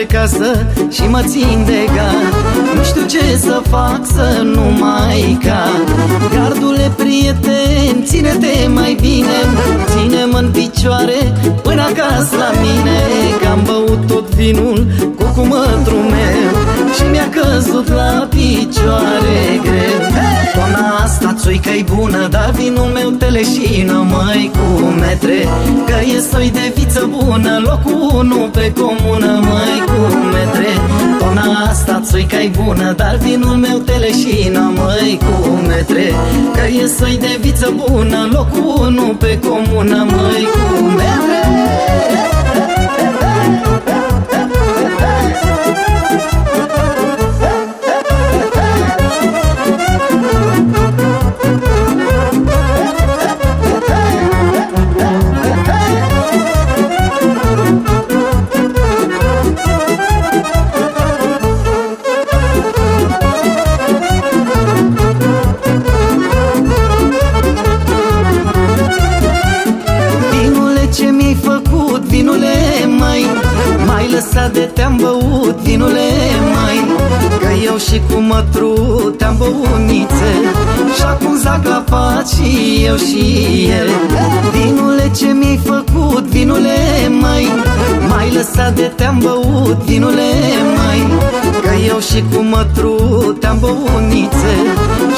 acasă și mă țin de gard. Nu știu ce să fac să nu mai ca Gardule prieten, ține-te mai bine. Ține-mă în picioare până acasă la mine. Că am băut tot vinul cu cumătru meu Și mi-a căzut la picioare greu. Doamna asta țuică-i bună, dar vinul meu te leșină, măi, cu metre. Că e soi de viță bună, locul unu pe comună, măi, cu metre. Doamna asta țuică-i bună, dar vinul meu te leșină, măi, cu metre. Că e soi de viță bună, locul unu pe comună, măi, cu metre lăsat de te-am băut, vinule mai Că eu și cu mătru te-am băut nițe Și acum zac la faci și eu și el. Vinule ce mi-ai făcut, vinule mai Mai lăsat de te-am băut, vinule mai Că eu și cu mătru te-am băut nițe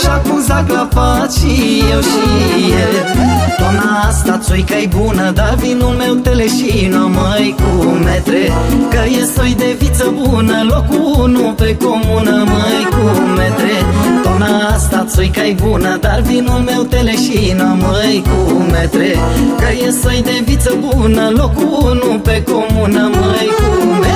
Și acum zac la faci și eu și el Doamna asta țuica-i bună, dar vinul meu te leșină, măi, cu metre. Că e soi de viță bună Locul unu pe comună, măi, cu metre. Tona asta țuica-i bună Dar vinul meu te leșină, măi, cu metre. Că e soi de viță bună Locul unu pe comună, măi, cu metre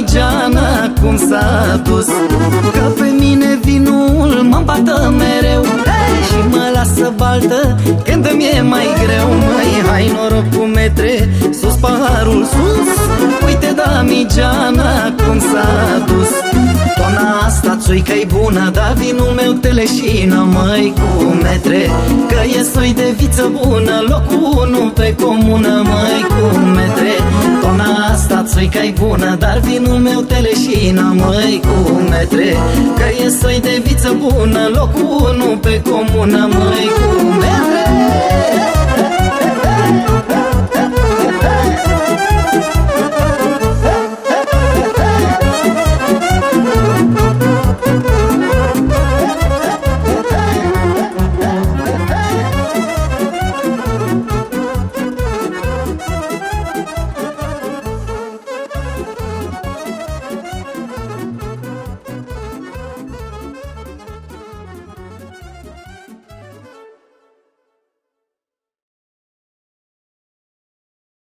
da migeana cum s-a dus? Că pe mine vinul mă bată mereu. Și mă lasă baltă când îmi e mai greu. Mai hai noroc cu metre Sus paharul sus. Uite da migeana cum s-a dus? Toamna asta țuică-i bună Dar vinul meu te leșină Măi cu metre. Că e soi de viță bună Locul unu pe comună Măi cu metre. Toamna asta țuică-i bună Dar vinul meu te leșină Măi cu metre. Că e soi de viță bună Locul unu pe comună Măi cu metre